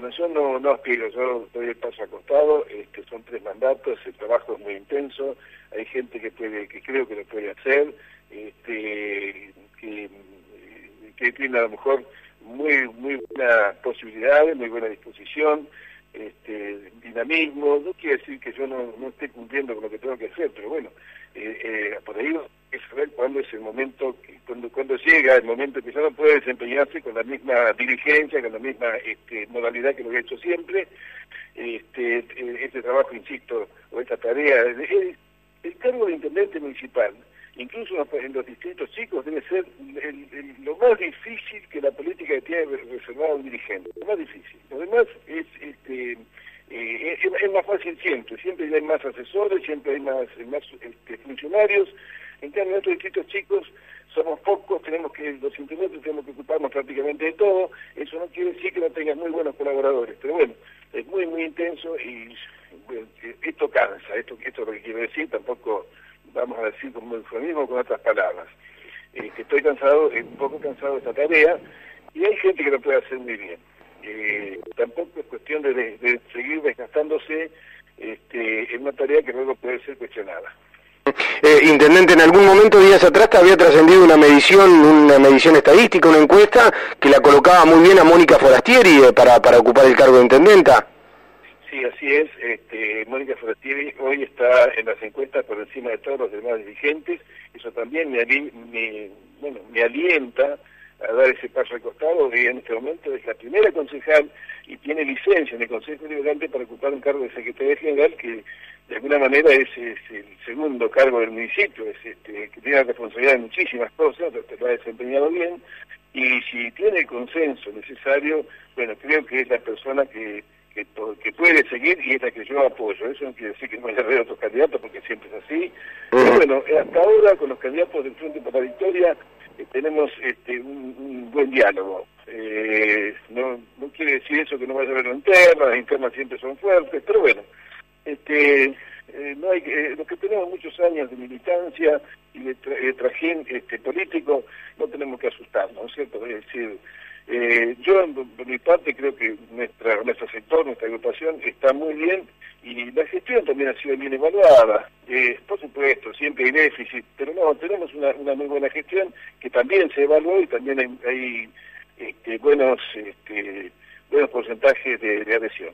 Bueno, yo no, no aspiro, yo doy el paso acostado, este, son tres mandatos, el trabajo es muy intenso, hay gente que puede, que creo que lo puede hacer, este, que, que tiene a lo mejor muy, muy buenas posibilidades, muy buena disposición, este, dinamismo, no quiere decir que yo no, esté cumpliendo con lo que tengo que hacer, pero bueno, eh, eh, por ahí es saber cuándo es el momento, cuando, llega el momento que ya no puede desempeñarse con la misma diligencia, con la misma este, modalidad que lo he hecho siempre. Este, este trabajo, insisto, o esta tarea, el, cargo de intendente municipal, incluso en los distintos chicos, debe ser lo más difícil que la política tiene reservada a un dirigente, lo más difícil. Lo demás es... este eh, es, más fácil siempre, siempre hay más asesores, siempre hay más, este, funcionarios, en cambio, en otros distritos chicos somos pocos, tenemos que, los intendentes tenemos que ocuparnos prácticamente de todo, eso no quiere decir que no tengan muy buenos colaboradores, pero bueno, es muy, muy intenso y esto cansa, esto, esto es lo que quiero decir, tampoco vamos a decir como eufemismo con otras palabras. Eh, estoy cansado, un poco cansado de esta tarea, y hay gente que lo puede hacer muy bien. Eh, tampoco es cuestión de, seguir desgastándose este, en una tarea que luego puede ser cuestionada. Eh, intendente, en algún momento, días atrás, había trascendido una medición, una medición estadística, una encuesta que la colocaba muy bien a Mónica Forastieri eh, para, para ocupar el cargo de intendenta. Sí, así es. Este, Mónica Forastieri hoy está en las encuestas por encima de todos los demás dirigentes. Eso también me, me, bueno, me alienta a dar ese paso al costado y en este momento es la primera concejal y tiene licencia en el Consejo Liberante para ocupar un cargo de secretaria general que de alguna manera es, el segundo cargo del municipio, es este, que tiene la responsabilidad de muchísimas cosas, lo ha desempeñado bien, y si tiene el consenso necesario, bueno, creo que es la persona que, que, que, puede seguir y es la que yo apoyo. Eso no quiere decir que no haya haber otros candidatos, porque siempre es así. Pero bueno, hasta ahora con los candidatos del Frente para la Victoria eh, tenemos este, un, buen diálogo. Eh, no, no quiere decir eso que no vaya a haber internas, las internas siempre son fuertes, pero bueno, este, eh, no hay eh, los que tenemos muchos años de militancia y de trajín este, político, no tenemos que asustarnos, ¿no es cierto? Es decir, eh, yo, por mi parte, creo que nuestra, nuestro sector, nuestra agrupación está muy bien y la gestión también ha sido bien evaluada. Eh, por supuesto, siempre hay déficit, pero no, tenemos una, una muy buena gestión que también se evaluó y también hay, hay este, buenos este, buenos porcentajes de, adhesión.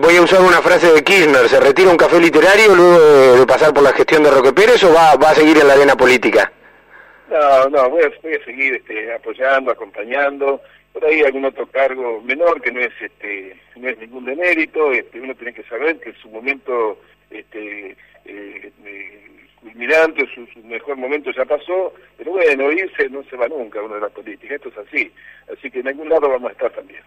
Voy a usar una frase de Kirchner, ¿se retira un café literario luego de, pasar por la gestión de Roque Pérez o va, va a seguir en la arena política? No, no, voy a, seguir este, apoyando, acompañando, por ahí algún otro cargo menor que no es este no es ningún demérito, este, uno tiene que saber que su momento este, eh, culminante, su, su, mejor momento ya pasó, pero bueno, irse no se va nunca uno de la política, esto es así, así que en algún lado vamos a estar también.